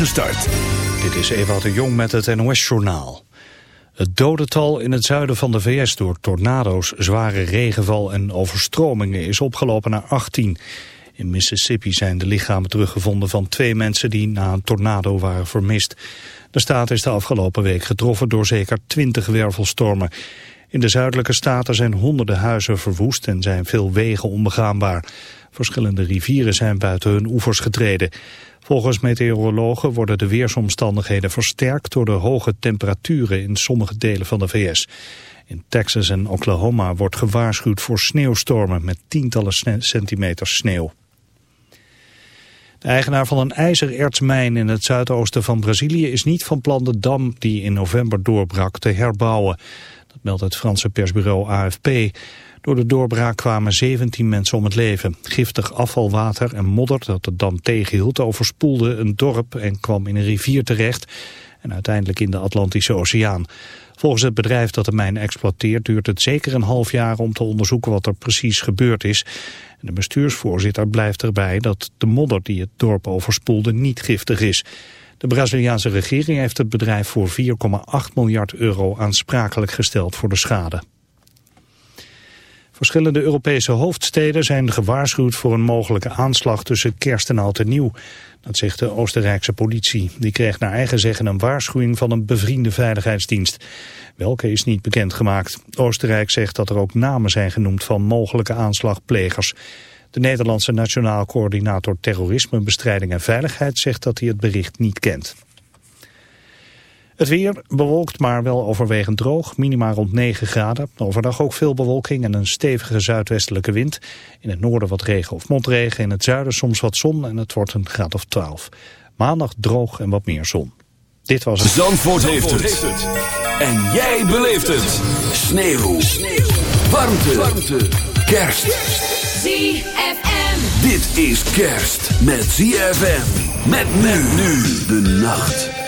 Gestart. Dit is Eva de Jong met het NOS-journaal. Het dodental in het zuiden van de VS door tornado's, zware regenval en overstromingen is opgelopen naar 18. In Mississippi zijn de lichamen teruggevonden van twee mensen die na een tornado waren vermist. De staat is de afgelopen week getroffen door zeker 20 wervelstormen. In de zuidelijke staten zijn honderden huizen verwoest en zijn veel wegen onbegaanbaar. Verschillende rivieren zijn buiten hun oevers getreden. Volgens meteorologen worden de weersomstandigheden versterkt door de hoge temperaturen in sommige delen van de VS. In Texas en Oklahoma wordt gewaarschuwd voor sneeuwstormen met tientallen centimeters sneeuw. De eigenaar van een ijzerertsmijn in het zuidoosten van Brazilië is niet van plan de dam die in november doorbrak te herbouwen. Dat meldt het Franse persbureau AFP. Door de doorbraak kwamen 17 mensen om het leven. Giftig afvalwater en modder dat de dam tegenhield overspoelde een dorp en kwam in een rivier terecht en uiteindelijk in de Atlantische Oceaan. Volgens het bedrijf dat de mijn exploiteert duurt het zeker een half jaar om te onderzoeken wat er precies gebeurd is. De bestuursvoorzitter blijft erbij dat de modder die het dorp overspoelde niet giftig is. De Braziliaanse regering heeft het bedrijf voor 4,8 miljard euro aansprakelijk gesteld voor de schade. Verschillende Europese hoofdsteden zijn gewaarschuwd voor een mogelijke aanslag tussen kerst en oud en nieuw. Dat zegt de Oostenrijkse politie. Die kreeg naar eigen zeggen een waarschuwing van een bevriende veiligheidsdienst. Welke is niet bekendgemaakt. Oostenrijk zegt dat er ook namen zijn genoemd van mogelijke aanslagplegers. De Nederlandse Nationaal Coördinator Terrorismebestrijding en Veiligheid zegt dat hij het bericht niet kent. Het weer bewolkt, maar wel overwegend droog. Minima rond 9 graden. Overdag ook veel bewolking en een stevige zuidwestelijke wind. In het noorden wat regen of motregen. In het zuiden soms wat zon en het wordt een graad of 12. Maandag droog en wat meer zon. Dit was het. Zandvoort, Zandvoort heeft, het. En jij beleeft het. Sneeuw. Sneeuw. Warmte. Warmte. Kerst. ZFM. Dit is kerst met ZFM. Met men nu de nacht.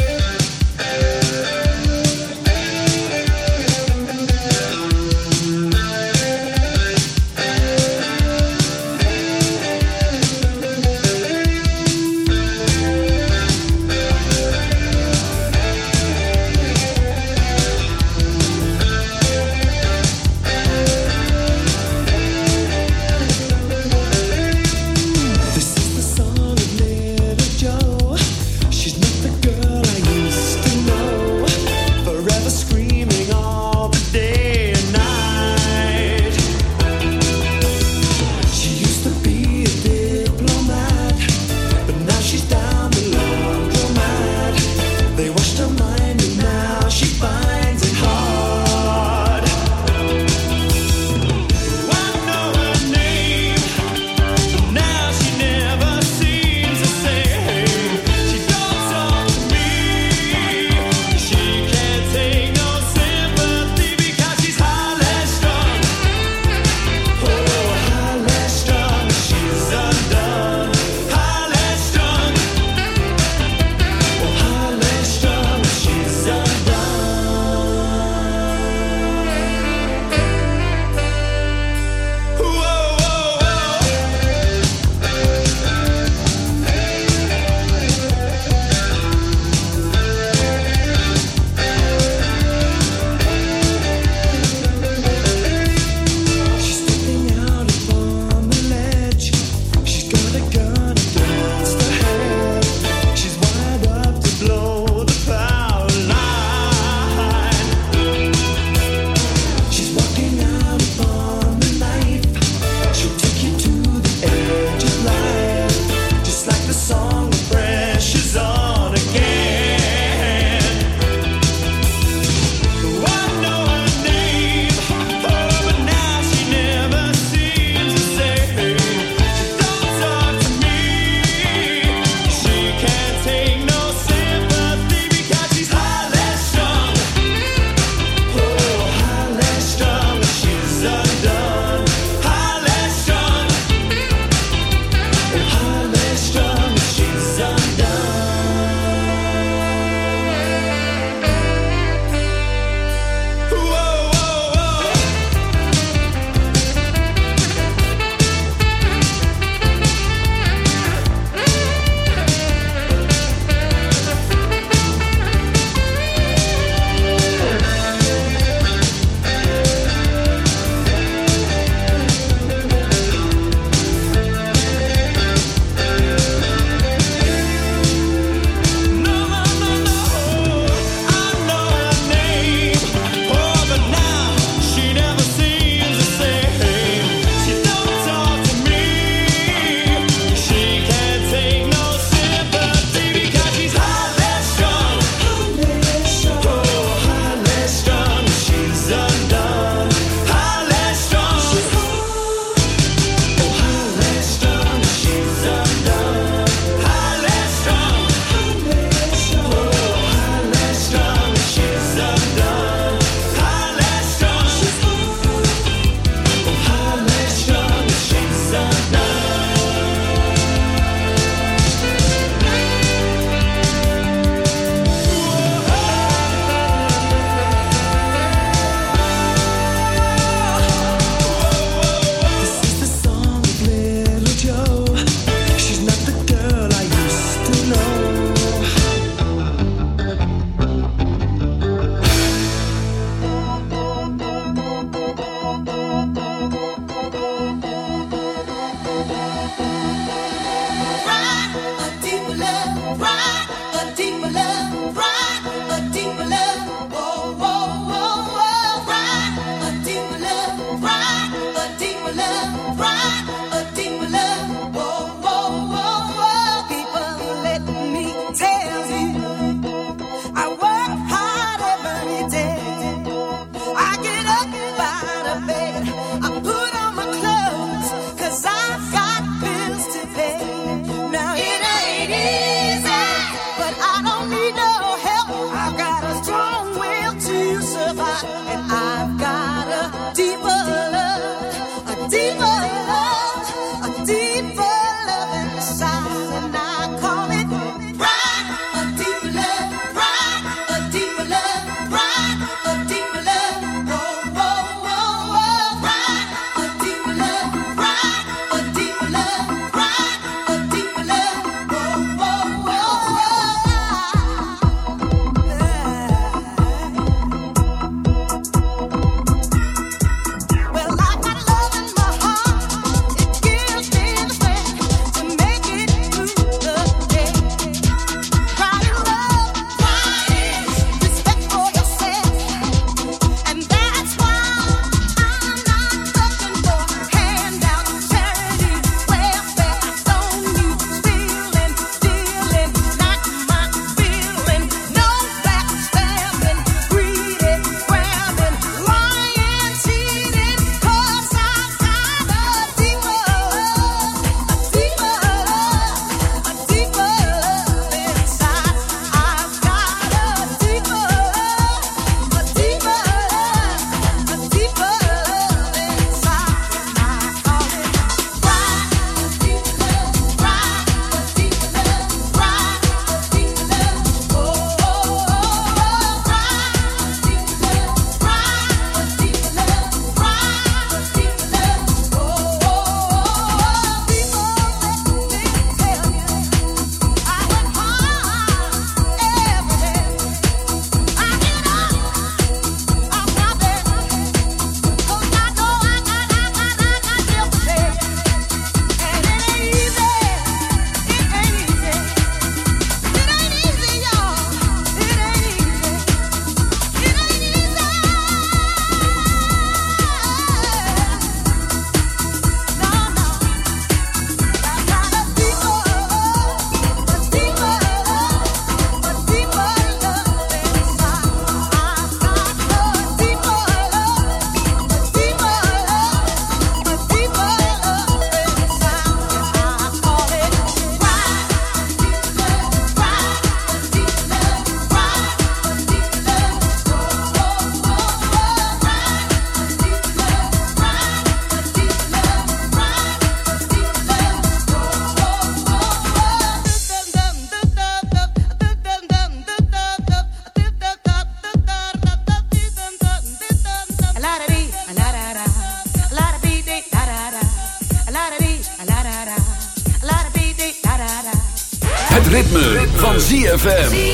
ZFM.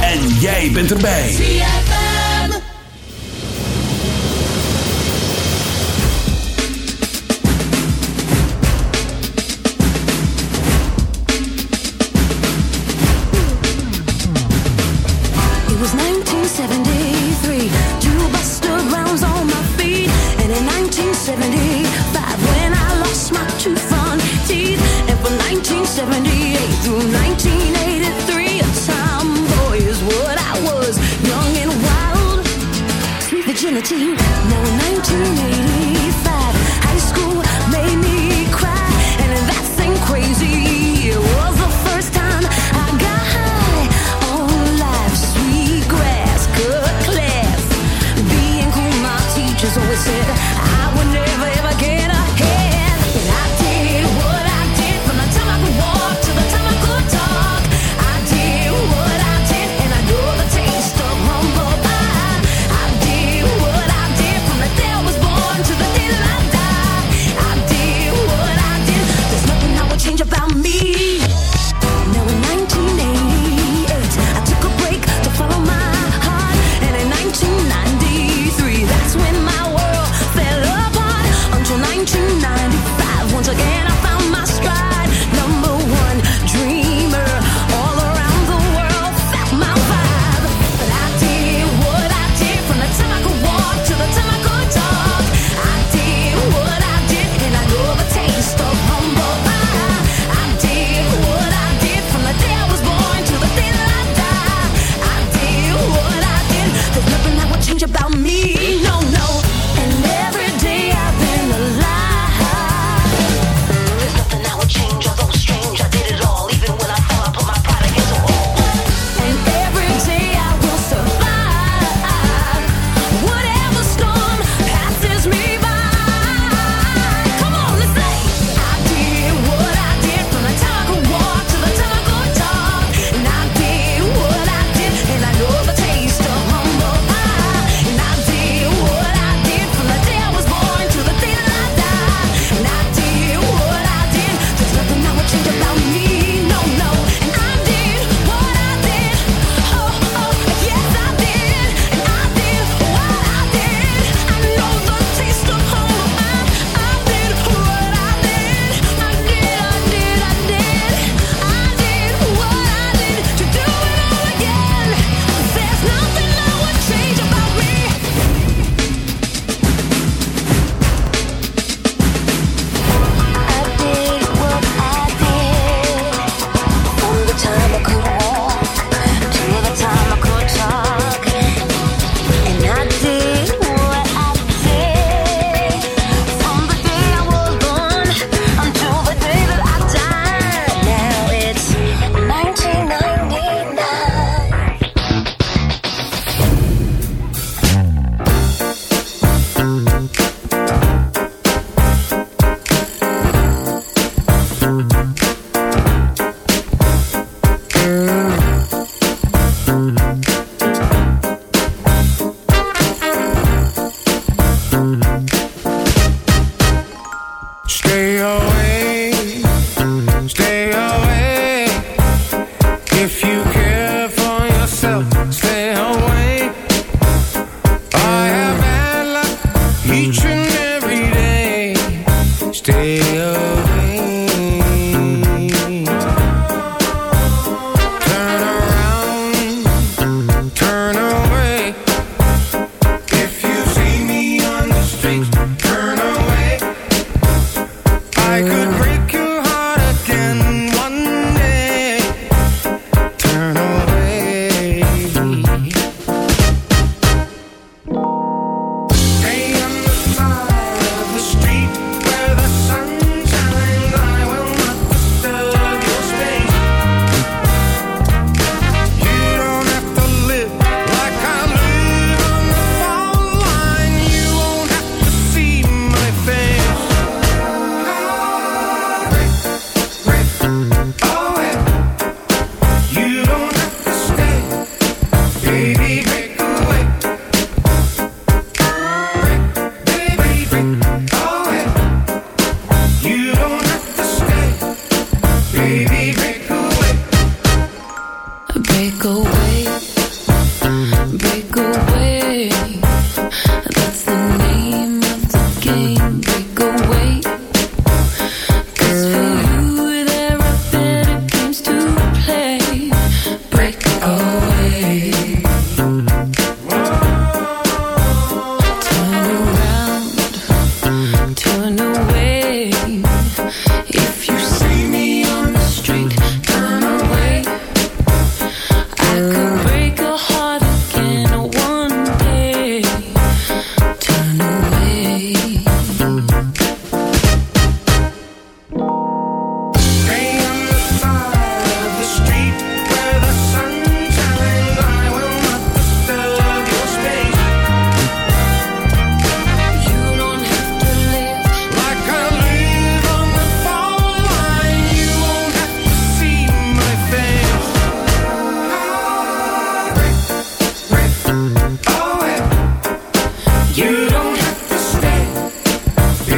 En jij bent erbij. Sweet virginity.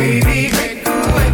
baby, break away.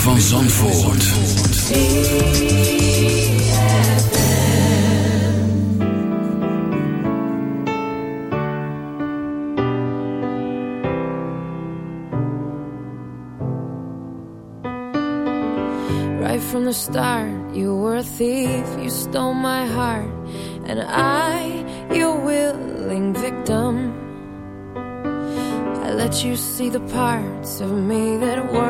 van Zandvoort. Right from the start, you were a thief, you stole my heart, and I, your willing victim. I let you see the parts of me that were